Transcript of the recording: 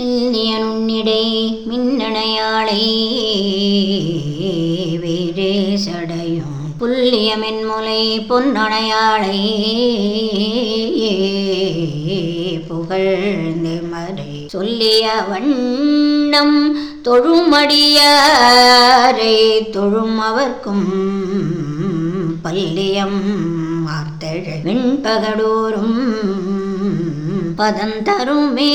மில்லிய நுண்ணிடை மின்னணையாளை வீரே சடையும். புல்லிய மென்முலை பொன்னணையாளை புகழ்ந்து மறை. சொல்லிய வண்ணம் தொழுமடியாரை தொழும் அவர்க்கும் பல்லியம் மார்த்தழ வெண்பகடோறும் பதந்தருமே